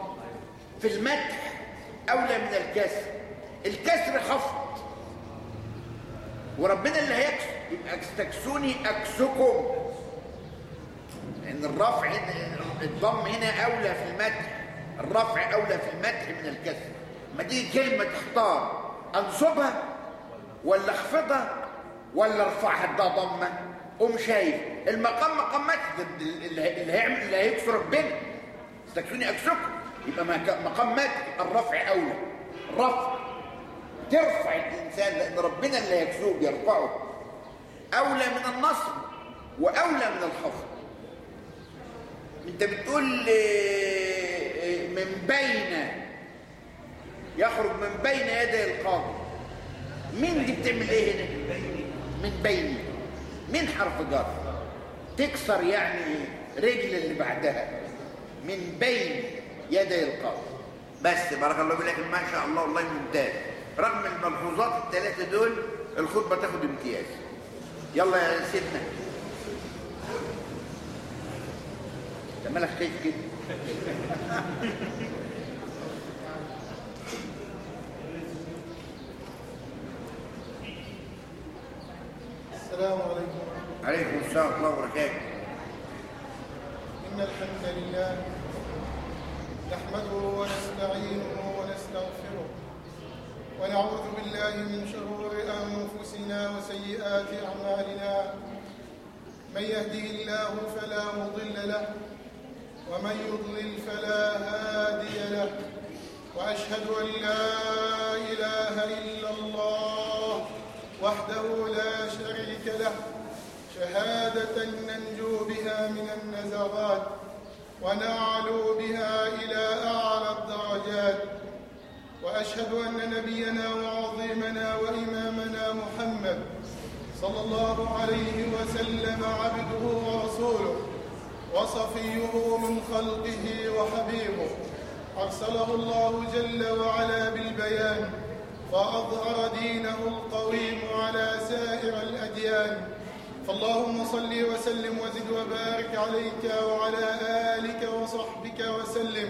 في المدح أولى من الكسر الكسر خفض. وربنا اللي هيكسر يبقى استكسوني أكسكم. لأن الرفع الضم هنا أولى في المدح. الرفع أولى في المدح من الكسر. ما تيجي كلمة تختار أنصبها ولا أخفضها ولا أرفعها ده ضمه قوم شايف. المقام مقام مدح. اللي هيعمل اللي هيكسر ربنا. استكفوني أكسكم. يبقى مقام مدح. الرفع أولى. الرفع ترفع الإنسان لأن ربنا اللي هيكسوه بيرفعه. أولى من النصب وأولى من الخفض أنت بتقول آه، من بين يخرج من بين يدي القاضي. مين دي بتعمل إيه هنا؟ من بين. من حرف جر؟ تكسر يعني رجل اللي بعدها. من بين يدي القاضي. بس بارك الله فيك ما شاء الله والله ممتاز. رغم الملحوظات الثلاثه دول الخطبة تاخد امتياز. يلا يا سيدنا. انت مالك خايف كده؟ السلام عليكم. عليكم السلام ورحمة الله وبركاته. إن الحمد لله نحمده ونستعينه ونعوذ بالله من شرور أنفسنا وسيئات أعمالنا. من يهده الله فلا مضل له ومن يضلل فلا هادي له. وأشهد أن لا إله إلا الله وحده لا شريك له. شهادة ننجو بها من النزغات ونعلو بها إلى أعلى الدرجات. وأشهد أن نبينا وعظيمنا وإمامنا محمد صلى الله عليه وسلم عبده ورسوله وصفيه من خلقه وحبيبه. أرسله الله جل وعلا بالبيان فأظهر دينه القويم على سائر الأديان. فاللهم صل وسلم وزد وبارك عليك وعلى آلك وصحبك وسلم.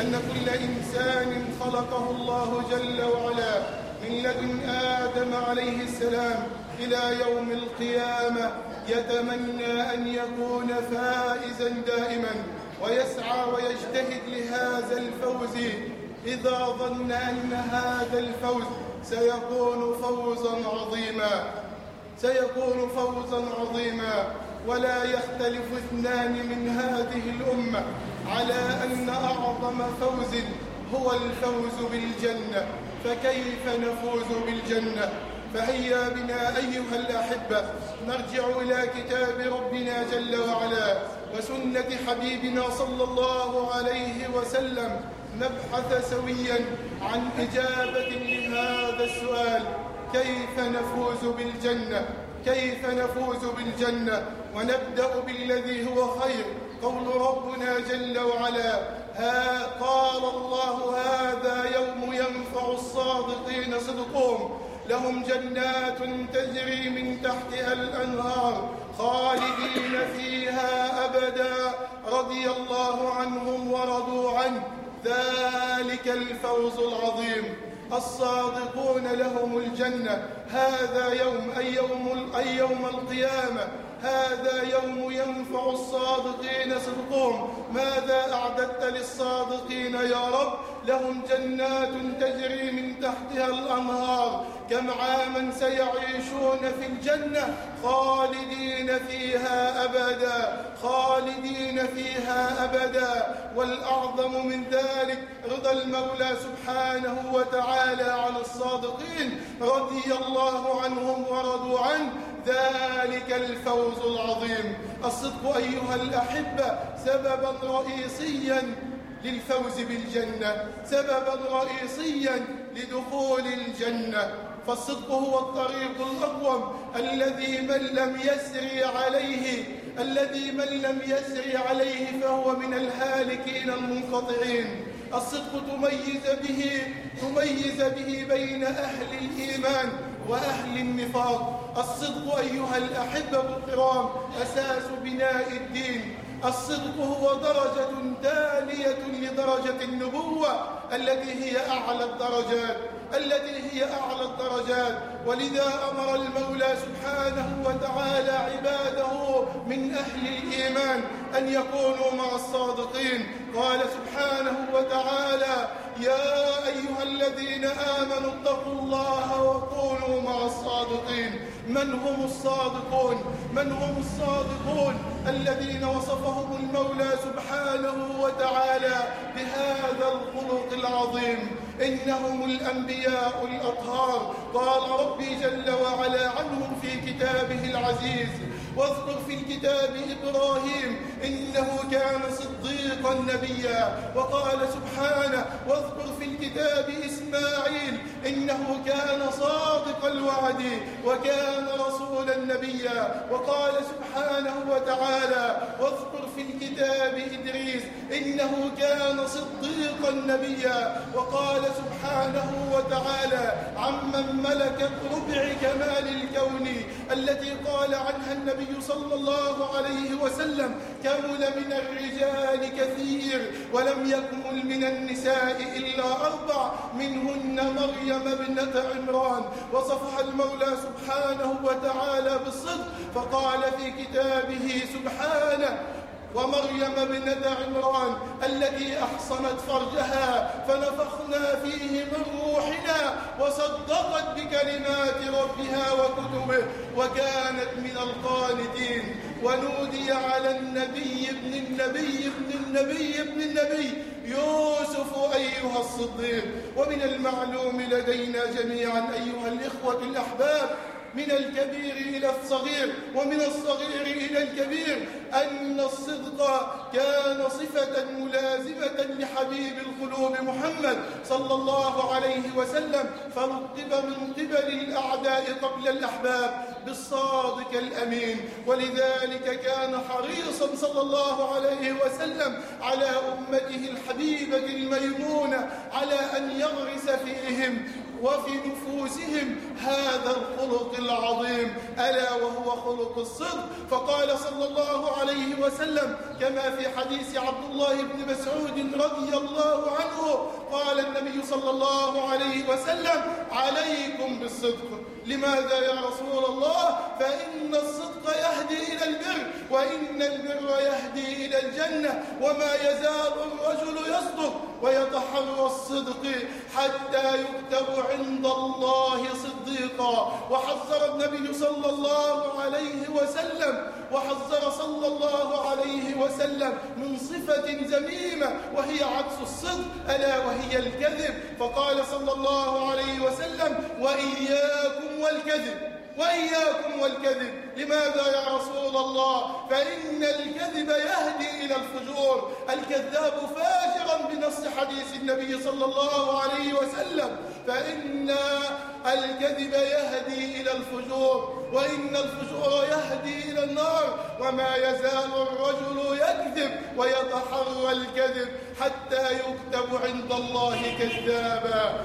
أن كل إنسان خلقه الله جل وعلا من لدن آدم عليه السلام إلى يوم القيامة يتمنى أن يكون فائزا دائما ويسعى ويجتهد لهذا الفوز. إذا ظن أن هذا الفوز سيكون فوزا عظيما. سيكون فوزا عظيما. ولا يختلف اثنان من هذه الأمة على أن أعظم فوز هو الفوز بالجنة. فكيف نفوز بالجنة؟ فهيا بنا أيها الأحبة نرجع إلى كتاب ربنا جل وعلا وسنة حبيبنا صلى الله عليه وسلم. نبحث سويا عن إجابة لهذا السؤال كيف نفوز بالجنة؟ كيف نفوز بالجنة ونبدأ بالذي هو خير؟ قول ربنا جل وعلا ها قال الله هذا يوم ينفع الصادقين صدقهم لهم جنات تجري من تحتها الأنهار خالدين فيها أبدا رضي الله عنهم ورضوا عنه. ذلك الفوز العظيم. الصادقون لهم الجنة. هذا يوم أي يوم, أي يوم القيامة. هذا يوم ينفع الصادقين صدقهم. ماذا أعددت للصادقين يا رب؟ لهم جنات تجري من تحتها الأنهار. كم عاما سيعيشون في الجنة خالدين فيها أبدا. خالدين فيها أبدا. والأعظم من ذلك رضا المولى سبحانه وتعالى عن الصادقين رضي الله عنهم ورضوا عنه. ذلك الفوز العظيم. الصدق أيها الأحبة سببا رئيسيا للفوز بالجنة سببا رئيسيا لدخول الجنة. فالصدق هو الطريق الأقوم الذي من لم يسري عليه الذي من لم يسري عليه فهو من الهالكين المنقطعين. الصدق تميز به تميز به بين أهل الإيمان. وأهل النفاق. الصدق أيها الأحبة الكرام أساس بناء الدين. الصدق هو درجة تالية لدرجة النبوة التي هي أعلى الدرجات التي الدرجات ولذا أمر المولى سبحانه وتعالى عباده من أهل الإيمان أن يكونوا مع الصادقين. قال سبحانه وتعالى يا أيها الذين آمنوا اتقوا الله وكونوا مع الصادقين. من هم الصادقون؟ من هم الصادقون الذين وصفهم المولى سبحانه وتعالى بهذا الخلق العظيم؟ إنهم الأنبياء الأطهار؟ قال ربي جل وعلا عنهم في كتابه العزيز. واذكر في الكتاب إبراهيم إنه كان صديقا نبيا وقال سبحانه واذكر في الكتاب إسماعيل إنه كان صادق الوعد وكان رسولا نبيا وقال سبحانه وتعالى واذكر في الكتاب إدريس إنه كان صديقا نبيا وقال سبحانه وتعالى عمن ملكت ربع كمال الكون التي قال عنها النبي صلى الله عليه وسلم كمل من الرجال كثير ولم يكمل من النساء إلا أربع منهن مريم ابنة عمران. وصفها المولى سبحانه وتعالى بالصدق فقال في كتابه سبحانه ومريم ابنة عمران التي أحصنت فرجها فنفخنا فيه من روحنا وصدقت بكلمات ربها وكتبه وكانت من القانتين. ونودي على النبي ابن النبي ابن النبي ابن النبي يوسف أيها الصديق. ومن المعلوم لدينا جميعا أيها الإخوة الأحباب من الكبير إلى الصغير ومن الصغير إلى الكبير أن الصدق كان صفة ملازمة لحبيب القلوب محمد صلى الله عليه وسلم فلقب من قبل الأعداء قبل الأحباب بالصادق الأمين. ولذلك كان حريصا صلى الله عليه وسلم على أمته الحبيبة الميمونة على أن يغرس فيهم وفي نفوسهم هذا الخلق العظيم. ألا وهو خلق الصدق؟ فقال صلى الله عليه وسلم كما في حديث عبد الله بن مسعود رضي الله عنه قال النبي صلى الله عليه وسلم عليكم بالصدق. لماذا يا رسول الله؟ فإن الصدق يهدي إلى البر وإن البر يهدي إلى الجنة وما يزال الرجل يصدق ويتحرى الصدق حتى يكتب عند الله صديقا. وحذر النبي صلى الله عليه وسلم وحذر صلى الله عليه وسلم من صفة ذميمة وهي عكس الصدق ألا وهي الكذب؟ فقال صلى الله عليه وسلم وإياكم والكذب. وإياكم والكذب. لماذا يا رسول الله؟ فإن الكذب يهدي إلى الفجور. الكذاب فاجرا بنص حديث النبي صلى الله عليه وسلم. فإن الكذب يهدي إلى الفجور. وإن الفجور يهدي إلى النار. وما يزال الرجل يكذب ويتحرى الكذب حتى يكتب عند الله كذابا.